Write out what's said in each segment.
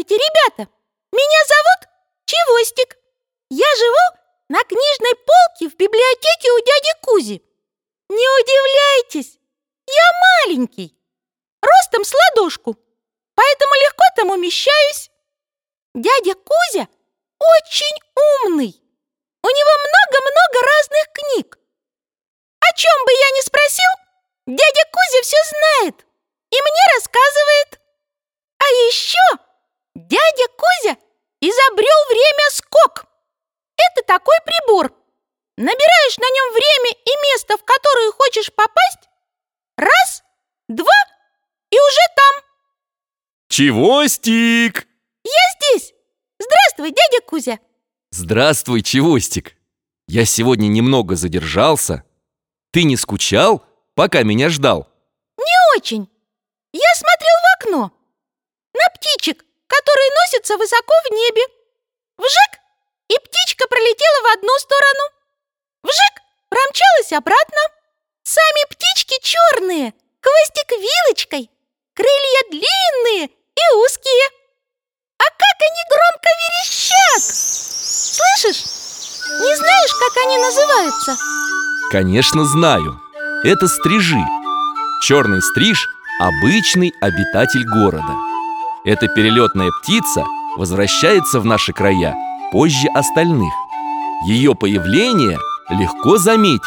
Здравствуйте, ребята! Меня зовут Чевостик. Я живу на книжной полке в библиотеке у дяди Кузи. Не удивляйтесь, я маленький, ростом с ладошку, поэтому легко там умещаюсь. Дядя Кузя очень умный. У него много-много разных книг. О чем бы я ни спросил, дядя Кузя все знает и мне рассказывает. А еще дядя Кузя изобрел время скок. Это такой прибор. Набираешь на нем время и место, в которое хочешь попасть. Раз, два и уже там. Чего, Стик? Я здесь. Здравствуй, дядя Кузя. Здравствуй, Чевостик. Я сегодня немного задержался. Ты не скучал, пока меня ждал? Не очень. Я смотрел в окно. На птичек, которые носятся высоко в небе. Вжик, и птичка пролетела в одну сторону. Вжик, промчалась обратно. Сами птички черные, хвостик вилочкой, крылья длинные и узкие. А как они громко верещат! Слышишь? Не знаешь, как они называются? Конечно, знаю. Это стрижи. Черный стриж – обычный обитатель города. Эта перелетная птица возвращается в наши края позже остальных. Ее появление легко заметить.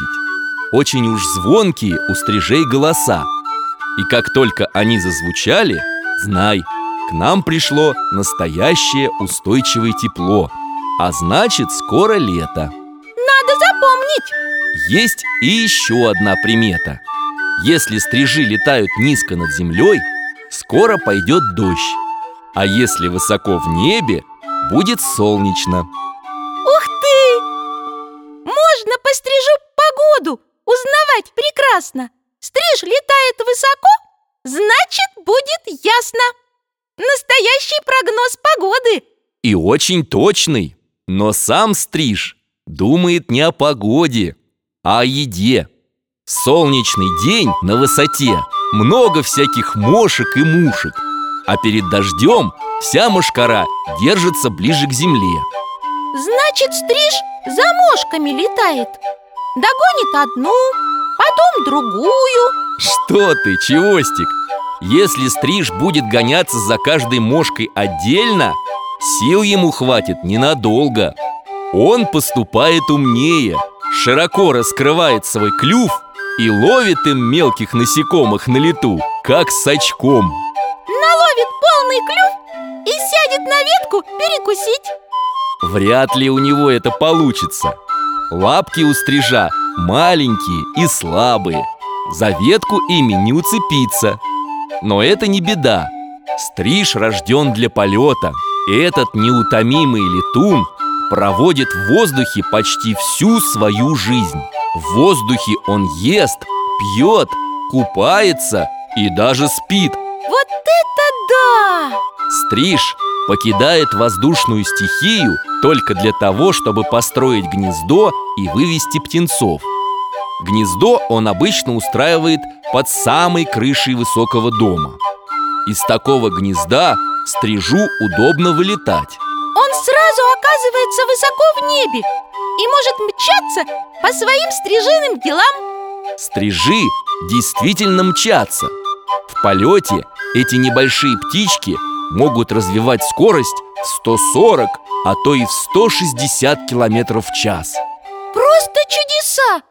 Очень уж звонкие у стрижей голоса. И как только они зазвучали, знай, к нам пришло настоящее устойчивое тепло. А значит, скоро лето. Надо запомнить! Есть и еще одна примета. Если стрижи летают низко над землей, скоро пойдет дождь. А если высоко в небе, будет солнечно. Ух ты! Можно по стрижу погоду узнавать прекрасно. Стриж летает высоко, значит, будет ясно. Настоящий прогноз погоды. И очень точный. Но сам стриж думает не о погоде, а о еде. Солнечный день на высоте много всяких мошек и мушек, а перед дождем вся мошкара держится ближе к земле. Значит, стриж за мошками летает. Догонит одну, потом другую. Что ты, Чевостик? Если стриж будет гоняться за каждой мошкой отдельно, сил ему хватит ненадолго. Он поступает умнее, широко раскрывает свой клюв и ловит им мелких насекомых на лету, как с очком. Наловит полный клюв и сядет на ветку перекусить. Вряд ли у него это получится. Лапки у стрижа маленькие и слабые. За ветку ими не уцепиться. Но это не беда. Стриж рожден для полета. Этот неутомимый летун проводит в воздухе почти всю свою жизнь. В воздухе он ест, пьет, купается и даже спит. Вот это да! Стриж покидает воздушную стихию только для того, чтобы построить гнездо и вывести птенцов. Гнездо он обычно устраивает под самой крышей высокого дома. Из такого гнезда стрижу удобно вылетать. Он сразу оказывается высоко в небе и может мчаться по своим стрижиным делам. Стрижи действительно мчатся. В полете эти небольшие птички могут развивать скорость в 140, а то и в 160 километров в час. Просто чудеса!